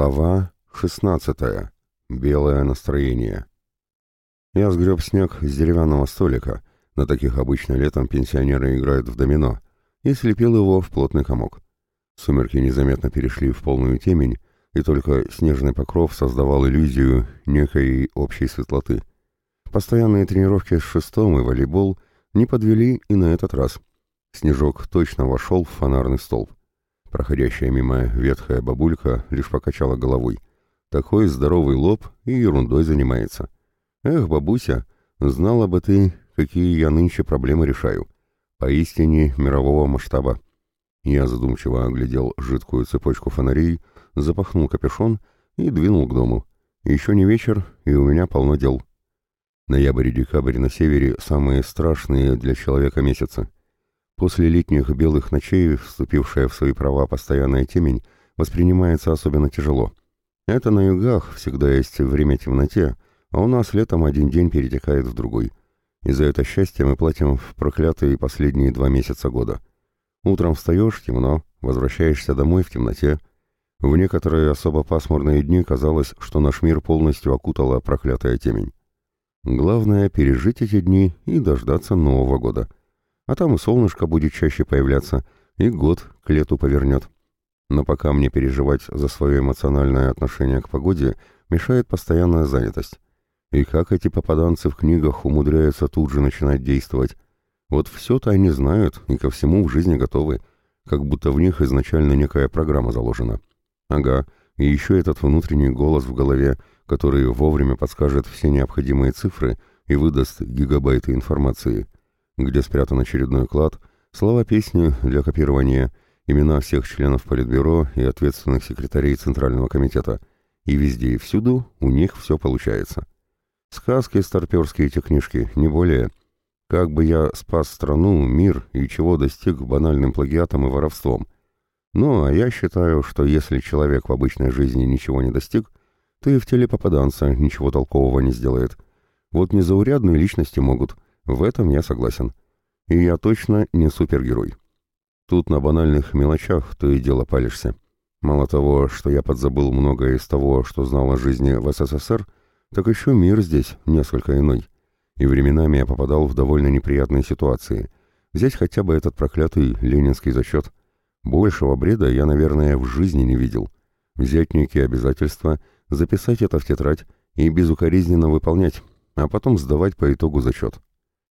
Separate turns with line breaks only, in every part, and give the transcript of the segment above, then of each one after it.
Глава 16. Белое настроение. Я сгреб снег с деревянного столика, на таких обычно летом пенсионеры играют в домино, и слепил его в плотный комок. Сумерки незаметно перешли в полную темень, и только снежный покров создавал иллюзию некой общей светлоты. Постоянные тренировки с шестом и волейбол не подвели и на этот раз. Снежок точно вошел в фонарный столб. Проходящая мимо ветхая бабулька лишь покачала головой. Такой здоровый лоб и ерундой занимается. Эх, бабуся, знала бы ты, какие я нынче проблемы решаю. Поистине мирового масштаба. Я задумчиво оглядел жидкую цепочку фонарей, запахнул капюшон и двинул к дому. Еще не вечер, и у меня полно дел. Ноябрь и декабрь на севере самые страшные для человека месяцы. После летних белых ночей, вступившая в свои права постоянная темень, воспринимается особенно тяжело. Это на югах всегда есть время темноте, а у нас летом один день перетекает в другой. И за это счастье мы платим в проклятые последние два месяца года. Утром встаешь, темно, возвращаешься домой в темноте. В некоторые особо пасмурные дни казалось, что наш мир полностью окутала проклятая темень. Главное — пережить эти дни и дождаться Нового года — а там и солнышко будет чаще появляться, и год к лету повернет. Но пока мне переживать за свое эмоциональное отношение к погоде, мешает постоянная занятость. И как эти попаданцы в книгах умудряются тут же начинать действовать. Вот все-то они знают и ко всему в жизни готовы, как будто в них изначально некая программа заложена. Ага, и еще этот внутренний голос в голове, который вовремя подскажет все необходимые цифры и выдаст гигабайты информации — где спрятан очередной клад, слова песни для копирования, имена всех членов Политбюро и ответственных секретарей Центрального комитета. И везде и всюду у них все получается. Сказки старперские эти книжки, не более. Как бы я спас страну, мир и чего достиг банальным плагиатом и воровством. Ну, а я считаю, что если человек в обычной жизни ничего не достиг, то и в теле попаданца ничего толкового не сделает. Вот незаурядные личности могут – в этом я согласен. И я точно не супергерой. Тут на банальных мелочах то и дело палишься. Мало того, что я подзабыл многое из того, что знал о жизни в СССР, так еще мир здесь несколько иной. И временами я попадал в довольно неприятные ситуации. Взять хотя бы этот проклятый ленинский зачет. Большего бреда я, наверное, в жизни не видел. Взять некие обязательства, записать это в тетрадь и безукоризненно выполнять, а потом сдавать по итогу зачет.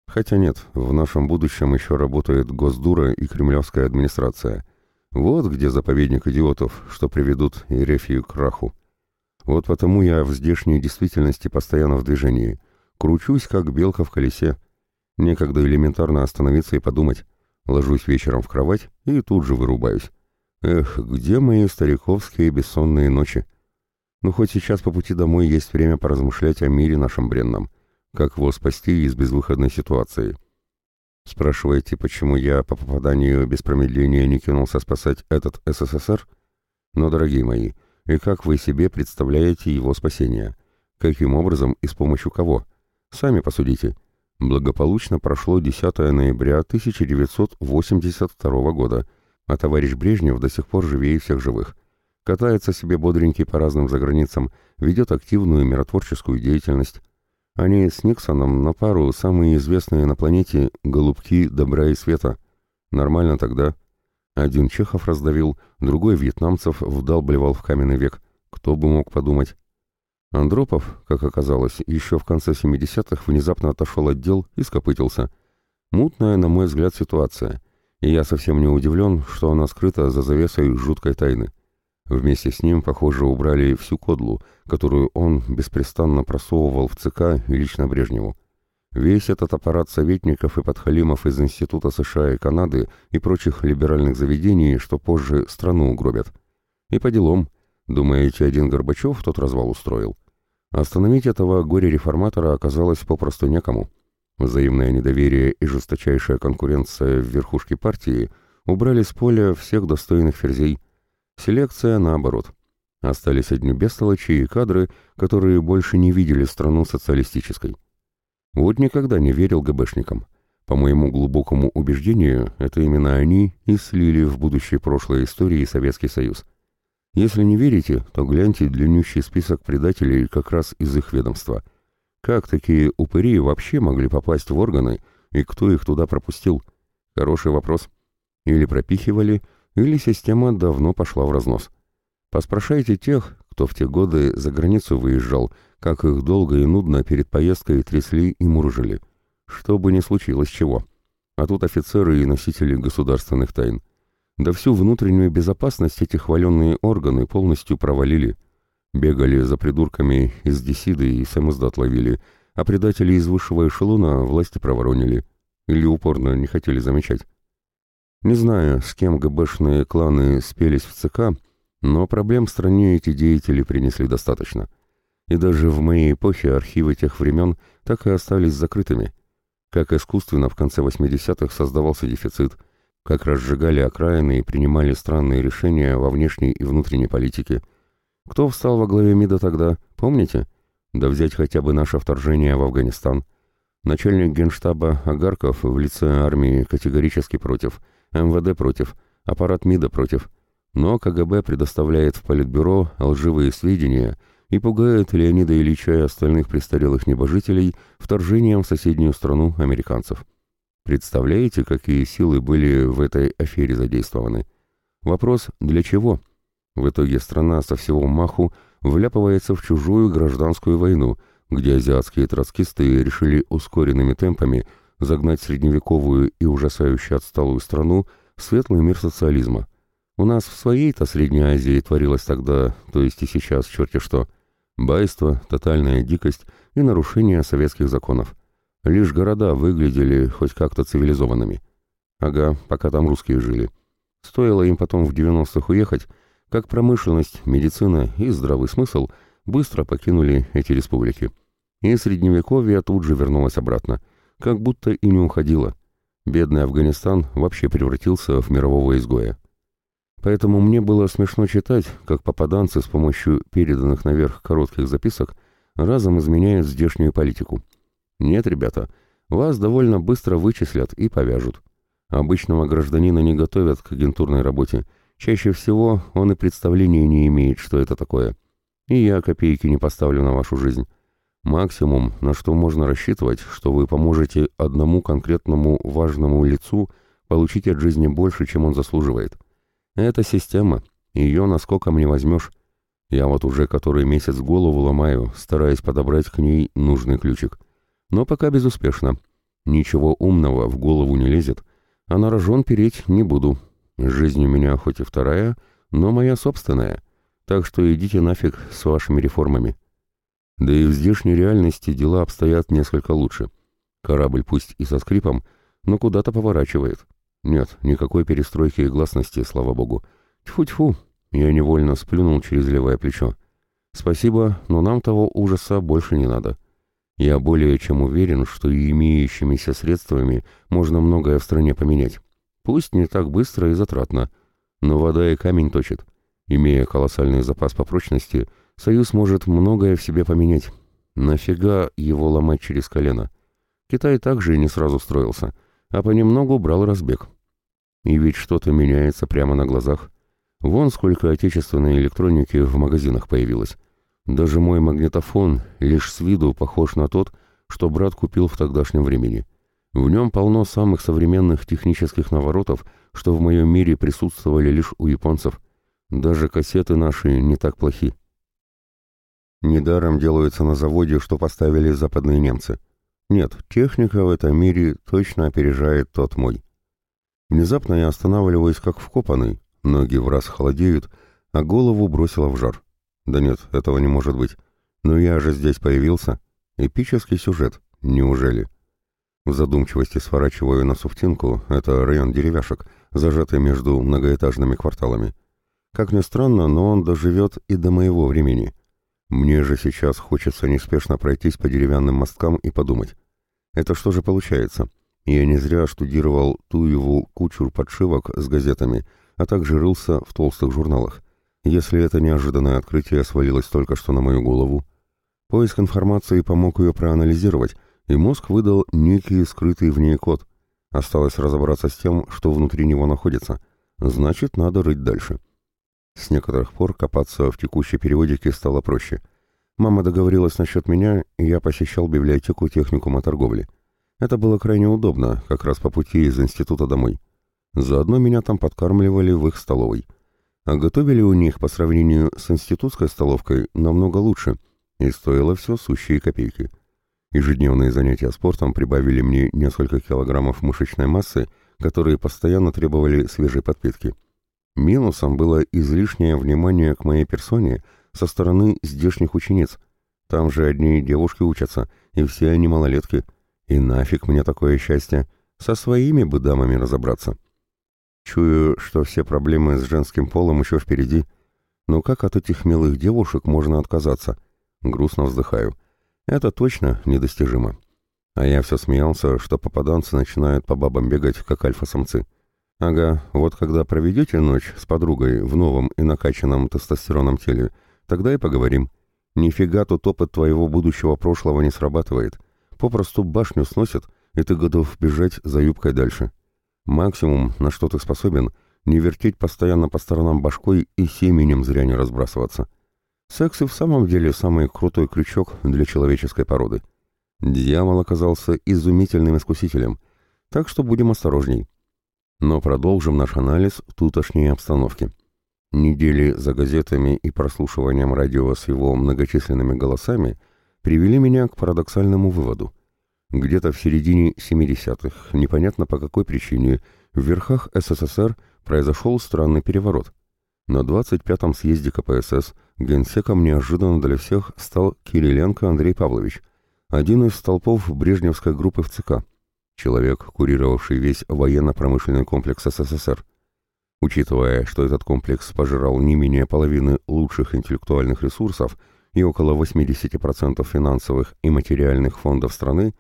Хотя нет, в нашем будущем еще работает Госдура и Кремлевская администрация. Вот где заповедник идиотов, что приведут Ерефию к краху. Вот потому я в здешней действительности постоянно в движении. Кручусь, как белка в колесе. Некогда элементарно остановиться и подумать. Ложусь вечером в кровать и тут же вырубаюсь. Эх, где мои стариковские бессонные ночи? Ну, хоть сейчас по пути домой есть время поразмышлять о мире нашем бренном как его спасти из безвыходной ситуации. Спрашиваете, почему я по попаданию без промедления не кинулся спасать этот СССР? Но, дорогие мои, и как вы себе представляете его спасение? Каким образом и с помощью кого? Сами посудите. Благополучно прошло 10 ноября 1982 года, а товарищ Брежнев до сих пор живее всех живых. Катается себе бодренький по разным заграницам, ведет активную миротворческую деятельность, они с Никсоном на пару самые известные на планете голубки добра и света. Нормально тогда. Один чехов раздавил, другой вьетнамцев вдалбливал в каменный век. Кто бы мог подумать. Андропов, как оказалось, еще в конце 70-х внезапно отошел от дел и скопытился. Мутная, на мой взгляд, ситуация. И я совсем не удивлен, что она скрыта за завесой жуткой тайны. Вместе с ним, похоже, убрали всю кодлу, которую он беспрестанно просовывал в ЦК и лично Брежневу. Весь этот аппарат советников и подхалимов из Института США и Канады и прочих либеральных заведений, что позже страну угробят. И по делам. Думаете, один Горбачев тот развал устроил? Остановить этого горе-реформатора оказалось попросту некому. Взаимное недоверие и жесточайшая конкуренция в верхушке партии убрали с поля всех достойных ферзей – Селекция наоборот. Остались одни бестолочи и кадры, которые больше не видели страну социалистической. Вот никогда не верил ГБшникам. По моему глубокому убеждению, это именно они и слили в будущее прошлой истории Советский Союз. Если не верите, то гляньте длиннющий список предателей как раз из их ведомства. Как такие упыри вообще могли попасть в органы, и кто их туда пропустил? Хороший вопрос. Или пропихивали, или система давно пошла в разнос. Поспрашайте тех, кто в те годы за границу выезжал, как их долго и нудно перед поездкой трясли и мурыжили. Что бы ни случилось чего. А тут офицеры и носители государственных тайн. Да всю внутреннюю безопасность эти хваленные органы полностью провалили. Бегали за придурками из Десиды и самоздат ловили, а предатели из высшего эшелона власти проворонили. Или упорно не хотели замечать. Не знаю, с кем ГБшные кланы спелись в ЦК, но проблем в стране эти деятели принесли достаточно. И даже в моей эпохе архивы тех времен так и остались закрытыми. Как искусственно в конце 80-х создавался дефицит, как разжигали окраины и принимали странные решения во внешней и внутренней политике. Кто встал во главе МИДа тогда, помните? Да взять хотя бы наше вторжение в Афганистан. Начальник генштаба Агарков в лице армии категорически против, МВД против, аппарат МИДа против – но КГБ предоставляет в Политбюро лживые сведения и пугает Леонида Ильича и остальных престарелых небожителей вторжением в соседнюю страну американцев. Представляете, какие силы были в этой афере задействованы? Вопрос «для чего?» В итоге страна со всего маху вляпывается в чужую гражданскую войну, где азиатские троцкисты решили ускоренными темпами загнать средневековую и ужасающе отсталую страну в светлый мир социализма – у нас в своей-то Средней Азии творилось тогда, то есть и сейчас, черти что. Байство, тотальная дикость и нарушение советских законов. Лишь города выглядели хоть как-то цивилизованными. Ага, пока там русские жили. Стоило им потом в 90-х уехать, как промышленность, медицина и здравый смысл быстро покинули эти республики. И средневековье тут же вернулось обратно, как будто и не уходило. Бедный Афганистан вообще превратился в мирового изгоя. Поэтому мне было смешно читать, как попаданцы с помощью переданных наверх коротких записок разом изменяют здешнюю политику. Нет, ребята, вас довольно быстро вычислят и повяжут. Обычного гражданина не готовят к агентурной работе. Чаще всего он и представления не имеет, что это такое. И я копейки не поставлю на вашу жизнь. Максимум, на что можно рассчитывать, что вы поможете одному конкретному важному лицу получить от жизни больше, чем он заслуживает. Это система, ее наскоком не возьмешь. Я вот уже который месяц голову ломаю, стараясь подобрать к ней нужный ключик. Но пока безуспешно. Ничего умного в голову не лезет, а на рожон переть не буду. Жизнь у меня хоть и вторая, но моя собственная. Так что идите нафиг с вашими реформами. Да и в здешней реальности дела обстоят несколько лучше. Корабль пусть и со скрипом, но куда-то поворачивает. Нет, никакой перестройки и гласности, слава богу. Тьфу-тьфу, я невольно сплюнул через левое плечо. Спасибо, но нам того ужаса больше не надо. Я более чем уверен, что и имеющимися средствами можно многое в стране поменять. Пусть не так быстро и затратно, но вода и камень точит. Имея колоссальный запас по прочности, Союз может многое в себе поменять. Нафига его ломать через колено? Китай также не сразу строился — а понемногу брал разбег. И ведь что-то меняется прямо на глазах. Вон сколько отечественной электроники в магазинах появилось. Даже мой магнитофон лишь с виду похож на тот, что брат купил в тогдашнем времени. В нем полно самых современных технических наворотов, что в моем мире присутствовали лишь у японцев. Даже кассеты наши не так плохи. Недаром делаются на заводе, что поставили западные немцы. Нет, техника в этом мире точно опережает тот мой. Внезапно я останавливаюсь как вкопанный, ноги в раз холодеют, а голову бросило в жар. Да нет, этого не может быть. Но я же здесь появился. Эпический сюжет. Неужели? В задумчивости сворачиваю на Суфтинку, это район деревяшек, зажатый между многоэтажными кварталами. Как ни странно, но он доживет и до моего времени. Мне же сейчас хочется неспешно пройтись по деревянным мосткам и подумать. Это что же получается? Я не зря штудировал ту его кучу подшивок с газетами, а также рылся в толстых журналах. Если это неожиданное открытие свалилось только что на мою голову. Поиск информации помог ее проанализировать, и мозг выдал некий скрытый в ней код. Осталось разобраться с тем, что внутри него находится. Значит, надо рыть дальше. С некоторых пор копаться в текущей периодике стало проще. Мама договорилась насчет меня, и я посещал библиотеку техникума торговли. Это было крайне удобно, как раз по пути из института домой. Заодно меня там подкармливали в их столовой. А готовили у них по сравнению с институтской столовкой намного лучше, и стоило все сущие копейки. Ежедневные занятия спортом прибавили мне несколько килограммов мышечной массы, которые постоянно требовали свежей подпитки. Минусом было излишнее внимание к моей персоне со стороны здешних учениц. Там же одни девушки учатся, и все они малолетки. И нафиг мне такое счастье, со своими бы дамами разобраться. Чую, что все проблемы с женским полом еще впереди. Но как от этих милых девушек можно отказаться? Грустно вздыхаю. Это точно недостижимо. А я все смеялся, что попаданцы начинают по бабам бегать, как альфа-самцы. Ага, вот когда проведете ночь с подругой в новом и накачанном тестостероном теле, тогда и поговорим. Нифига тут опыт твоего будущего прошлого не срабатывает. Попросту башню сносит, и ты готов бежать за юбкой дальше. Максимум, на что ты способен, не вертеть постоянно по сторонам башкой и семенем зря не разбрасываться. Секс и в самом деле самый крутой крючок для человеческой породы. Дьявол оказался изумительным искусителем, так что будем осторожней. Но продолжим наш анализ тутошней обстановки. Недели за газетами и прослушиванием радио с его многочисленными голосами привели меня к парадоксальному выводу. Где-то в середине 70-х, непонятно по какой причине, в верхах СССР произошел странный переворот. На 25-м съезде КПСС генсеком неожиданно для всех стал Кириленко Андрей Павлович, один из столпов брежневской группы в ЦК, человек, курировавший весь военно-промышленный комплекс СССР. Учитывая, что этот комплекс пожирал не менее половины лучших интеллектуальных ресурсов и около 80% финансовых и материальных фондов страны,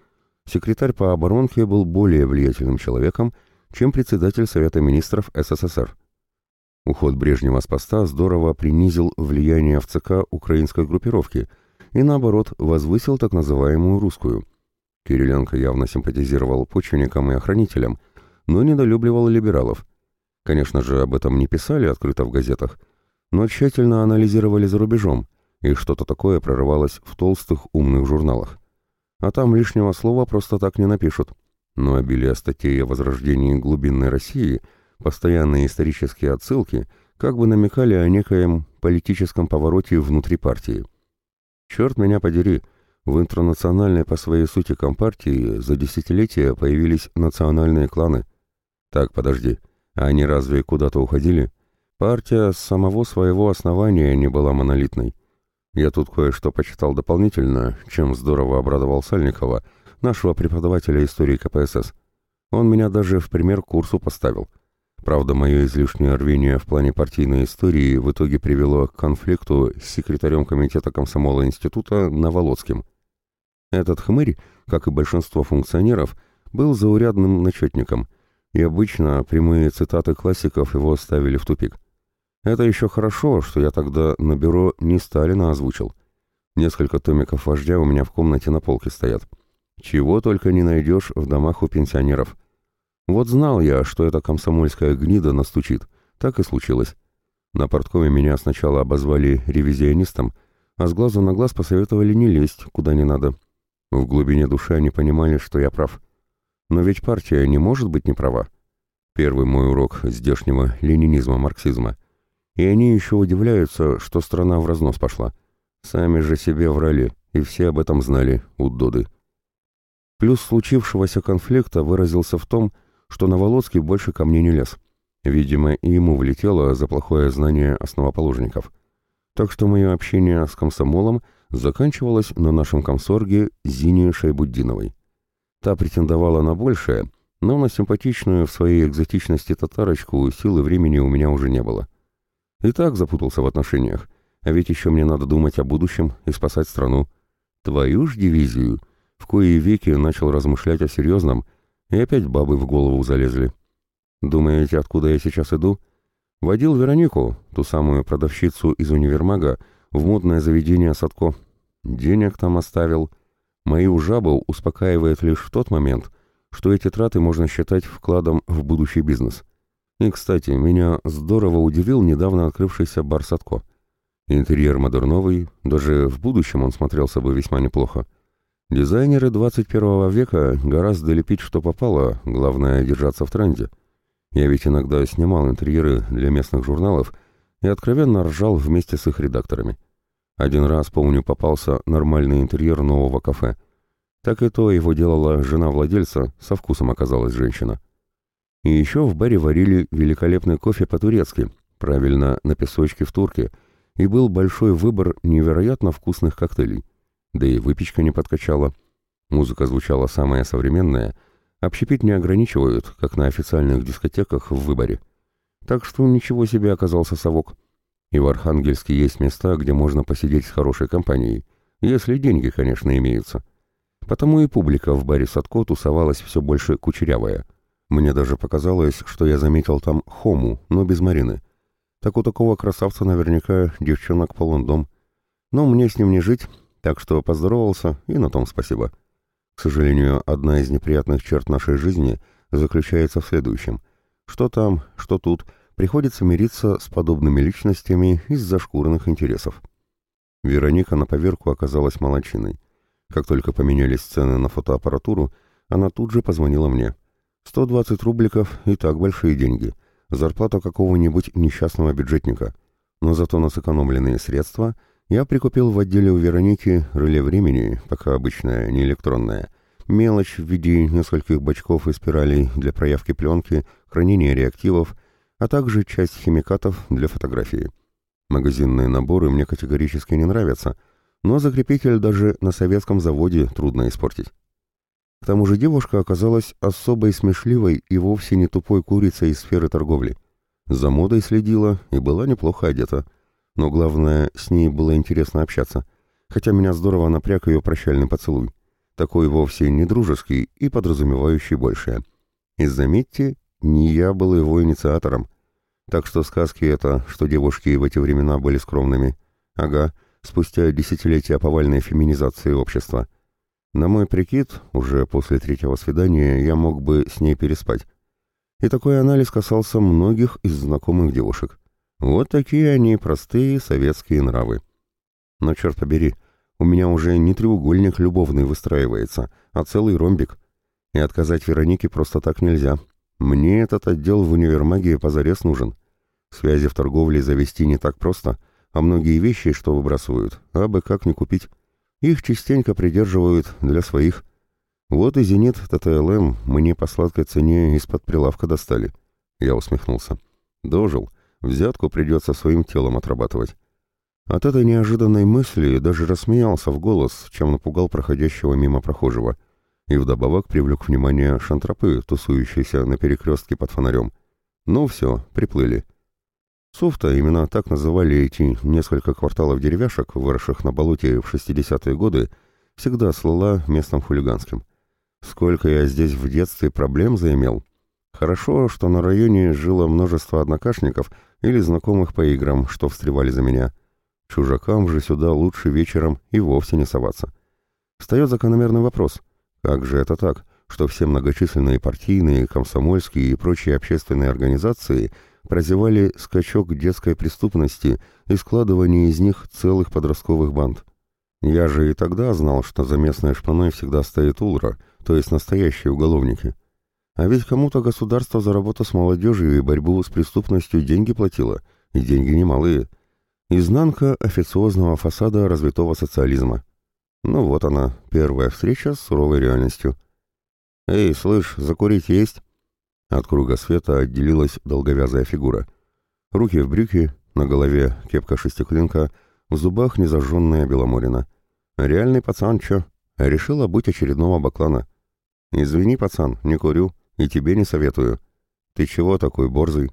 секретарь по оборонке был более влиятельным человеком, чем председатель Совета министров СССР. Уход Брежнева с поста здорово принизил влияние в ЦК украинской группировки и, наоборот, возвысил так называемую русскую. Кириленко явно симпатизировал почвенникам и охранителям, но недолюбливал либералов. Конечно же, об этом не писали открыто в газетах, но тщательно анализировали за рубежом, и что-то такое прорывалось в толстых умных журналах. А там лишнего слова просто так не напишут. Но обилие статей о возрождении глубинной России, постоянные исторические отсылки, как бы намекали о некоем политическом повороте внутри партии. Черт меня подери, в интернациональной по своей сути компартии за десятилетия появились национальные кланы. Так, подожди, а они разве куда-то уходили? Партия с самого своего основания не была монолитной. Я тут кое-что почитал дополнительно, чем здорово обрадовал Сальникова, нашего преподавателя истории КПСС. Он меня даже в пример курсу поставил. Правда, мое излишнее рвение в плане партийной истории в итоге привело к конфликту с секретарем комитета комсомола института Наволоцким. Этот хмырь, как и большинство функционеров, был заурядным начетником, и обычно прямые цитаты классиков его ставили в тупик. Это еще хорошо, что я тогда на бюро не Сталина озвучил. Несколько томиков вождя у меня в комнате на полке стоят. Чего только не найдешь в домах у пенсионеров. Вот знал я, что эта комсомольская гнида настучит. Так и случилось. На порткоме меня сначала обозвали ревизионистом, а с глазу на глаз посоветовали не лезть, куда не надо. В глубине души они понимали, что я прав. Но ведь партия не может быть неправа. Первый мой урок здешнего ленинизма-марксизма — и они еще удивляются, что страна в разнос пошла. Сами же себе врали, и все об этом знали, удоды. Плюс случившегося конфликта выразился в том, что Новолоцкий больше ко мне не лез. Видимо, и ему влетело за плохое знание основоположников. Так что мое общение с комсомолом заканчивалось на нашем комсорге Зине Шайбуддиновой. Та претендовала на большее, но на симпатичную в своей экзотичности татарочку силы времени у меня уже не было. И так запутался в отношениях. А ведь еще мне надо думать о будущем и спасать страну. Твою ж дивизию. В кои веки начал размышлять о серьезном, и опять бабы в голову залезли. Думаете, откуда я сейчас иду? Водил Веронику, ту самую продавщицу из универмага, в модное заведение Садко. Денег там оставил. Мою жабу успокаивает лишь в тот момент, что эти траты можно считать вкладом в будущий бизнес. И, кстати, меня здорово удивил недавно открывшийся бар Садко. Интерьер модерновый, даже в будущем он смотрелся бы весьма неплохо. Дизайнеры 21 века гораздо лепить что попало, главное держаться в тренде. Я ведь иногда снимал интерьеры для местных журналов и откровенно ржал вместе с их редакторами. Один раз, помню, попался нормальный интерьер нового кафе. Так и то его делала жена владельца, со вкусом оказалась женщина. И еще в баре варили великолепный кофе по-турецки, правильно, на песочке в турке, и был большой выбор невероятно вкусных коктейлей да и выпечка не подкачала. Музыка звучала самая современная, общепит не ограничивают, как на официальных дискотеках в выборе. Так что ничего себе оказался совок. И в Архангельске есть места, где можно посидеть с хорошей компанией, если деньги, конечно, имеются. Потому и публика в баре Садко тусовалась все больше кучерявая. Мне даже показалось, что я заметил там Хому, но без Марины. Так у такого красавца наверняка девчонок полон дом. Но мне с ним не жить, так что поздоровался, и на том спасибо. К сожалению, одна из неприятных черт нашей жизни заключается в следующем. Что там, что тут, приходится мириться с подобными личностями из-за шкурных интересов. Вероника на поверку оказалась молочиной. Как только поменялись цены на фотоаппаратуру, она тут же позвонила мне. 120 рубликов и так большие деньги. Зарплата какого-нибудь несчастного бюджетника. Но зато на сэкономленные средства я прикупил в отделе у Вероники реле времени, пока обычное, не электронное, мелочь в виде нескольких бачков и спиралей для проявки пленки, хранения реактивов, а также часть химикатов для фотографии. Магазинные наборы мне категорически не нравятся, но закрепитель даже на советском заводе трудно испортить. К тому же девушка оказалась особой смешливой и вовсе не тупой курицей из сферы торговли. За модой следила и была неплохо одета – но главное, с ней было интересно общаться, хотя меня здорово напряг ее прощальный поцелуй. Такой вовсе не дружеский и подразумевающий большее. И заметьте, не я был его инициатором. Так что сказки это, что девушки в эти времена были скромными. Ага, спустя десятилетия повальной феминизации общества. На мой прикид, уже после третьего свидания я мог бы с ней переспать. И такой анализ касался многих из знакомых девушек. Вот такие они, простые советские нравы. Но, черт побери, у меня уже не треугольник любовный выстраивается, а целый ромбик. И отказать Веронике просто так нельзя. Мне этот отдел в универмаге позарез нужен. Связи в торговле завести не так просто, а многие вещи, что выбрасывают, а бы как не купить. Их частенько придерживают для своих. Вот и «Зенит» ТТЛМ мне по сладкой цене из-под прилавка достали. Я усмехнулся. Дожил. Взятку придется своим телом отрабатывать. От этой неожиданной мысли даже рассмеялся в голос, чем напугал проходящего мимо прохожего, и вдобавок привлек внимание шантропы, тусующиеся на перекрестке под фонарем. Ну все, приплыли. Суфта, именно так называли эти несколько кварталов деревяшек, выросших на болоте в 60-е годы, всегда слыла местным хулиганским. Сколько я здесь в детстве проблем заимел. Хорошо, что на районе жило множество однокашников — или знакомых по играм, что встревали за меня. Чужакам же сюда лучше вечером и вовсе не соваться. Встает закономерный вопрос. Как же это так, что все многочисленные партийные, комсомольские и прочие общественные организации прозевали скачок детской преступности и складывание из них целых подростковых банд? Я же и тогда знал, что за местной шпаной всегда стоит УЛРА, то есть настоящие уголовники. А ведь кому-то государство за работу с молодежью и борьбу с преступностью деньги платило, и деньги немалые. Изнанка официозного фасада развитого социализма. Ну вот она, первая встреча с суровой реальностью. «Эй, слышь, закурить есть?» От круга света отделилась долговязая фигура. Руки в брюки, на голове кепка-шестиклинка, в зубах незажженная беломорина. Реальный пацан, чё? Решила быть очередного баклана. «Извини, пацан, не курю», и тебе не советую. Ты чего такой борзый?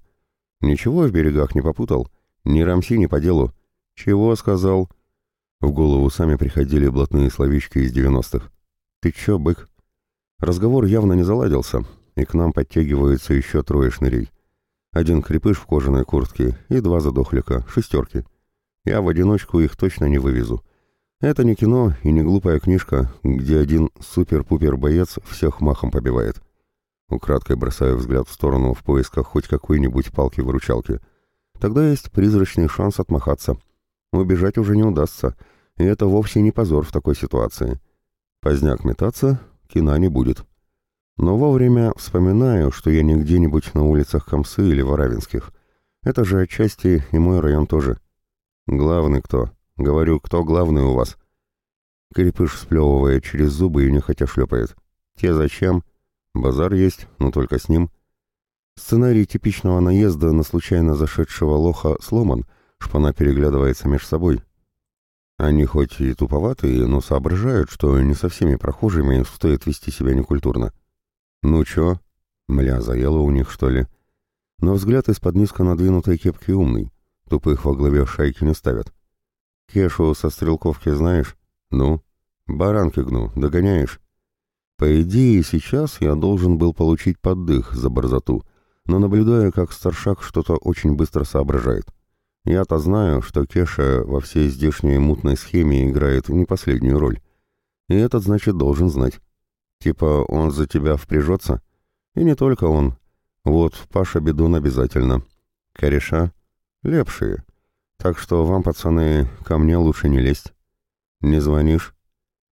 Ничего в берегах не попутал? Ни рамси, ни по делу. Чего сказал? В голову сами приходили блатные словечки из девяностых. Ты чё, бык? Разговор явно не заладился, и к нам подтягиваются еще трое шнырей. Один крепыш в кожаной куртке и два задохлика, шестерки. Я в одиночку их точно не вывезу. Это не кино и не глупая книжка, где один супер-пупер боец всех махом побивает. Украдкой бросаю взгляд в сторону в поисках хоть какой-нибудь палки-выручалки. Тогда есть призрачный шанс отмахаться. Убежать уже не удастся, и это вовсе не позор в такой ситуации. Поздняк метаться, кино не будет. Но вовремя вспоминаю, что я не где-нибудь на улицах Комсы или Воравинских. Это же отчасти и мой район тоже. Главный кто? Говорю, кто главный у вас? Крепыш сплевывает через зубы и нехотя шлепает. Те зачем? Базар есть, но только с ним. Сценарий типичного наезда на случайно зашедшего лоха сломан, шпана переглядывается меж собой. Они хоть и туповатые, но соображают, что не со всеми прохожими стоит вести себя некультурно. «Ну чё?» Мля, заело у них, что ли? Но взгляд из-под низко надвинутой кепки умный. Тупых во главе шайки не ставят. Кешу со стрелковки знаешь? Ну? Баранки гну, догоняешь? По идее, сейчас я должен был получить поддых за борзоту, но наблюдаю, как старшак что-то очень быстро соображает. Я-то знаю, что Кеша во всей здешней мутной схеме играет не последнюю роль. И этот, значит, должен знать. Типа он за тебя впряжется? И не только он. Вот, Паша Бедун обязательно. Кореша? Лепшие. Так что вам, пацаны, ко мне лучше не лезть. Не звонишь?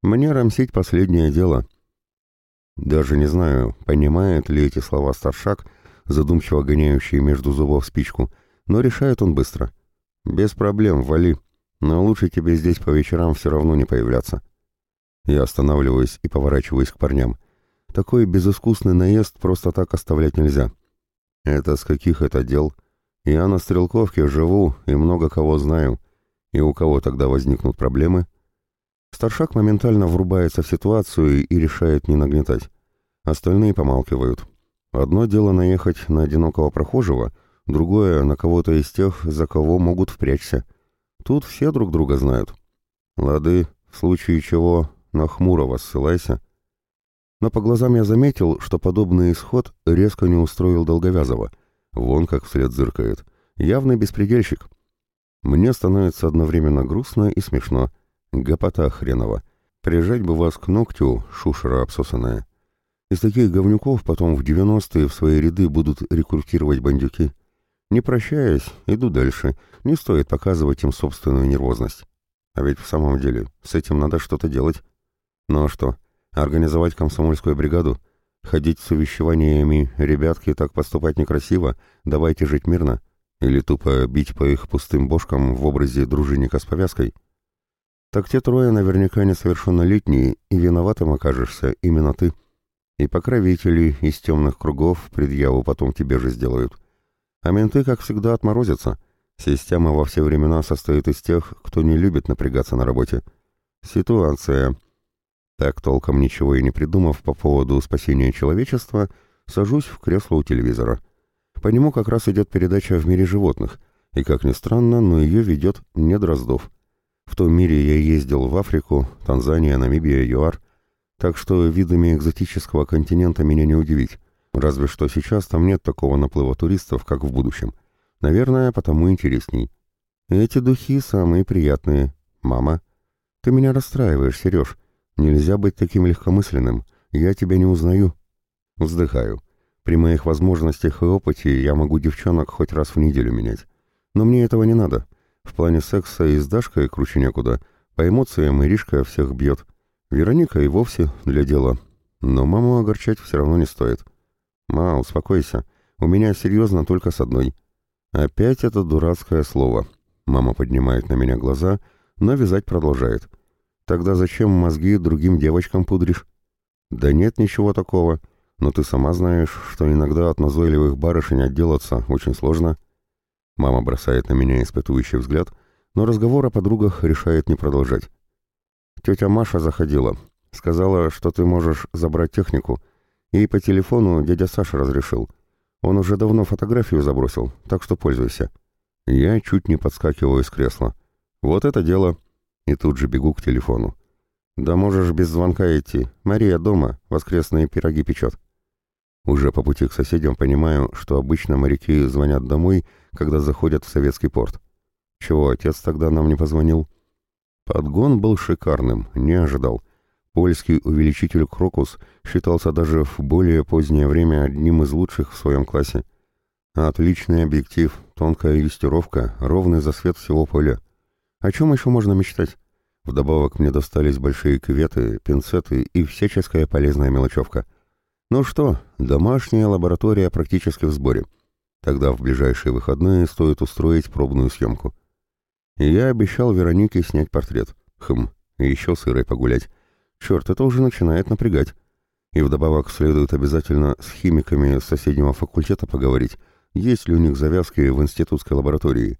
Мне рамсить последнее дело. Даже не знаю, понимает ли эти слова старшак, задумчиво гоняющий между зубов спичку, но решает он быстро. Без проблем, вали. Но лучше тебе здесь по вечерам все равно не появляться. Я останавливаюсь и поворачиваюсь к парням. Такой безыскусный наезд просто так оставлять нельзя. Это с каких это дел? Я на Стрелковке живу и много кого знаю. И у кого тогда возникнут проблемы? Старшак моментально врубается в ситуацию и решает не нагнетать. Остальные помалкивают. Одно дело наехать на одинокого прохожего, другое — на кого-то из тех, за кого могут впрячься. Тут все друг друга знают. Лады, в случае чего на Хмурого ссылайся. Но по глазам я заметил, что подобный исход резко не устроил Долговязова. Вон как вслед зыркает. Явный беспредельщик. Мне становится одновременно грустно и смешно. Гопота хренова. Прижать бы вас к ногтю, шушера обсосанная. Из таких говнюков потом в 90-е в свои ряды будут рекрутировать бандюки. Не прощаясь, иду дальше. Не стоит показывать им собственную нервозность. А ведь в самом деле с этим надо что-то делать. Ну а что, организовать комсомольскую бригаду? Ходить с увещеваниями «ребятки, так поступать некрасиво, давайте жить мирно» или тупо бить по их пустым бошкам в образе дружинника с повязкой? Так те трое наверняка несовершеннолетние, и виноватым окажешься именно ты. И покровители из темных кругов предъяву потом тебе же сделают. А менты, как всегда, отморозятся. Система во все времена состоит из тех, кто не любит напрягаться на работе. Ситуация, так, толком ничего и не придумав по поводу спасения человечества, сажусь в кресло у телевизора. По нему как раз идет передача «В мире животных», и, как ни странно, но ее ведет не Дроздов. В том мире я ездил в Африку, Танзания, Намибия, ЮАР, так что видами экзотического континента меня не удивить. Разве что сейчас там нет такого наплыва туристов, как в будущем. Наверное, потому интересней. Эти духи самые приятные. Мама, ты меня расстраиваешь, Сереж. Нельзя быть таким легкомысленным. Я тебя не узнаю. Вздыхаю. При моих возможностях и опыте я могу девчонок хоть раз в неделю менять. Но мне этого не надо. В плане секса и с Дашкой круче некуда. По эмоциям Иришка всех бьет. Вероника и вовсе для дела. Но маму огорчать все равно не стоит. «Ма, успокойся. У меня серьезно только с одной». Опять это дурацкое слово. Мама поднимает на меня глаза, но вязать продолжает. Тогда зачем мозги другим девочкам пудришь? Да нет ничего такого. Но ты сама знаешь, что иногда от назойливых барышень отделаться очень сложно. Мама бросает на меня испытующий взгляд, но разговор о подругах решает не продолжать. Тетя Маша заходила. Сказала, что ты можешь забрать технику. И по телефону дядя Саша разрешил. Он уже давно фотографию забросил, так что пользуйся. Я чуть не подскакиваю из кресла. Вот это дело и тут же бегу к телефону. «Да можешь без звонка идти. Мария дома, воскресные пироги печет». Уже по пути к соседям понимаю, что обычно моряки звонят домой, когда заходят в советский порт. Чего отец тогда нам не позвонил? Подгон был шикарным, не ожидал. Польский увеличитель «Крокус» считался даже в более позднее время одним из лучших в своем классе. Отличный объектив, тонкая юстировка, ровный засвет всего поля. О чем еще можно мечтать? Вдобавок мне достались большие кюветы, пинцеты и всяческая полезная мелочевка. Ну что, домашняя лаборатория практически в сборе. Тогда в ближайшие выходные стоит устроить пробную съемку. Я обещал Веронике снять портрет. Хм, еще с Ирой погулять. Черт, это уже начинает напрягать. И вдобавок следует обязательно с химиками соседнего факультета поговорить, есть ли у них завязки в институтской лаборатории.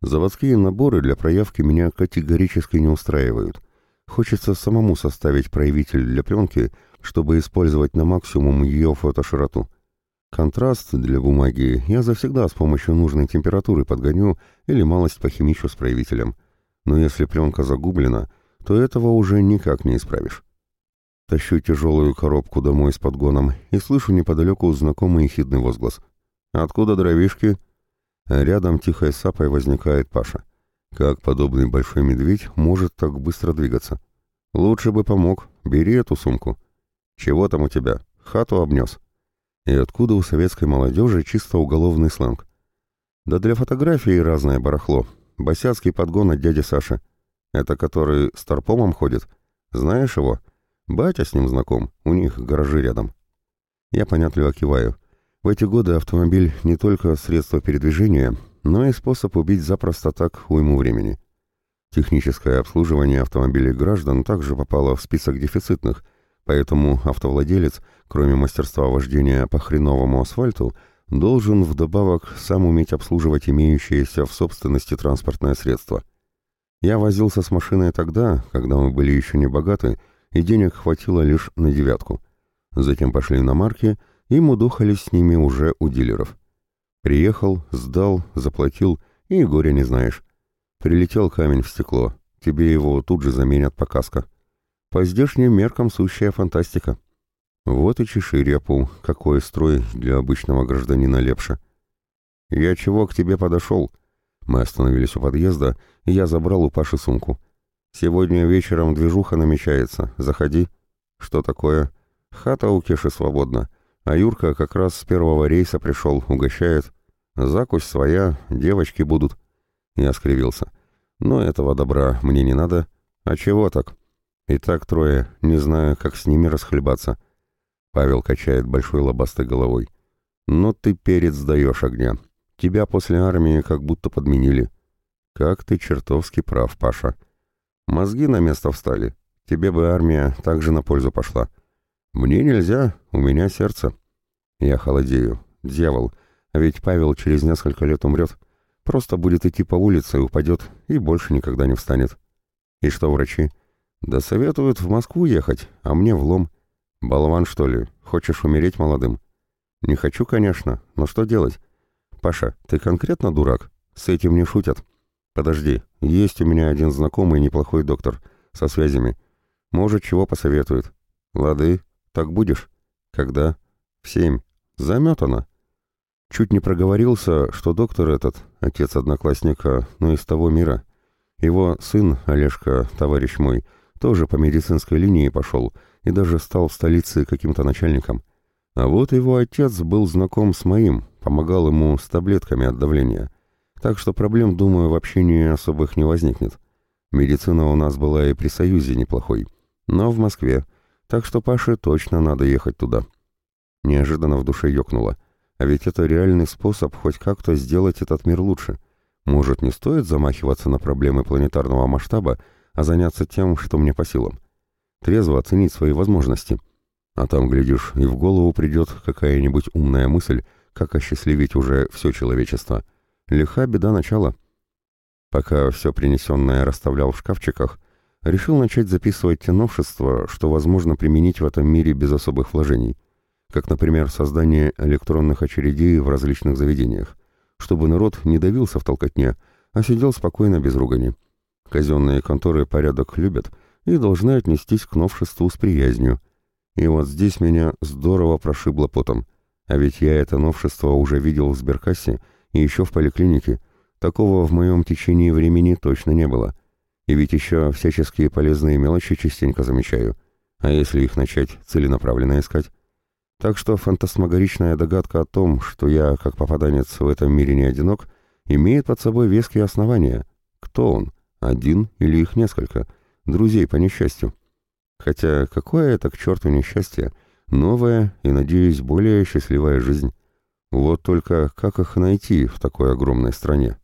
Заводские наборы для проявки меня категорически не устраивают. Хочется самому составить проявитель для пленки, чтобы использовать на максимум ее фотошироту. Контраст для бумаги я завсегда с помощью нужной температуры подгоню или малость похимичу с проявителем. Но если пленка загублена, то этого уже никак не исправишь. Тащу тяжелую коробку домой с подгоном и слышу неподалеку знакомый ехидный возглас. «Откуда дровишки?» Рядом тихой сапой возникает Паша. Как подобный большой медведь может так быстро двигаться? Лучше бы помог. Бери эту сумку. Чего там у тебя? Хату обнес. И откуда у советской молодежи чисто уголовный сленг? Да для фотографии разное барахло. Босяцкий подгон от дяди Саши. Это который с торпомом ходит? Знаешь его? Батя с ним знаком, у них гаражи рядом. Я понятливо киваю. В эти годы автомобиль не только средство передвижения, но и способ убить запросто так уйму времени. Техническое обслуживание автомобилей граждан также попало в список дефицитных, поэтому автовладелец, кроме мастерства вождения по хреновому асфальту, должен вдобавок сам уметь обслуживать имеющееся в собственности транспортное средство – я возился с машиной тогда, когда мы были еще не богаты, и денег хватило лишь на девятку. Затем пошли на марки и мудохались с ними уже у дилеров. Приехал, сдал, заплатил, и горя не знаешь. Прилетел камень в стекло, тебе его тут же заменят по каско. По здешним меркам сущая фантастика. Вот и чеши репу, какой строй для обычного гражданина лепша. «Я чего к тебе подошел?» Мы остановились у подъезда, и я забрал у Паши сумку. «Сегодня вечером движуха намечается. Заходи». «Что такое?» «Хата у Кеши свободна. А Юрка как раз с первого рейса пришел, угощает. Закусь своя, девочки будут». Я скривился. «Но этого добра мне не надо. А чего так?» «И так трое, не знаю, как с ними расхлебаться». Павел качает большой лобастой головой. «Ну ты перец даешь огня. Тебя после армии как будто подменили. Как ты чертовски прав, Паша. Мозги на место встали. Тебе бы армия также на пользу пошла. Мне нельзя, у меня сердце. Я холодею. Дьявол. Ведь Павел через несколько лет умрет. Просто будет идти по улице, упадет и больше никогда не встанет. И что врачи? Да советуют в Москву ехать, а мне влом. Болван, что ли? Хочешь умереть молодым? Не хочу, конечно, но что делать? «Паша, ты конкретно дурак? С этим не шутят?» «Подожди, есть у меня один знакомый неплохой доктор, со связями. Может, чего посоветует. Лады, так будешь?» «Когда?» «В семь. Заметано». Чуть не проговорился, что доктор этот, отец одноклассника, но из того мира. Его сын, Олежка, товарищ мой, тоже по медицинской линии пошел и даже стал в столице каким-то начальником. А вот его отец был знаком с моим, помогал ему с таблетками от давления. Так что проблем, думаю, в общении особых не возникнет. Медицина у нас была и при Союзе неплохой, но в Москве, так что Паше точно надо ехать туда. Неожиданно в душе ёкнуло. А ведь это реальный способ хоть как-то сделать этот мир лучше. Может, не стоит замахиваться на проблемы планетарного масштаба, а заняться тем, что мне по силам. Трезво оценить свои возможности — а там, глядишь, и в голову придет какая-нибудь умная мысль, как осчастливить уже все человечество. Лиха беда начала. Пока все принесенное расставлял в шкафчиках, решил начать записывать те новшества, что возможно применить в этом мире без особых вложений, как, например, создание электронных очередей в различных заведениях, чтобы народ не давился в толкотне, а сидел спокойно без ругани. Казенные конторы порядок любят и должны отнестись к новшеству с приязнью – и вот здесь меня здорово прошибло потом. А ведь я это новшество уже видел в сберкассе и еще в поликлинике. Такого в моем течении времени точно не было. И ведь еще всяческие полезные мелочи частенько замечаю. А если их начать целенаправленно искать? Так что фантасмагоричная догадка о том, что я, как попаданец в этом мире не одинок, имеет под собой веские основания. Кто он? Один или их несколько? Друзей по несчастью. Хотя какое это к черту несчастье? Новая и, надеюсь, более счастливая жизнь. Вот только как их найти в такой огромной стране?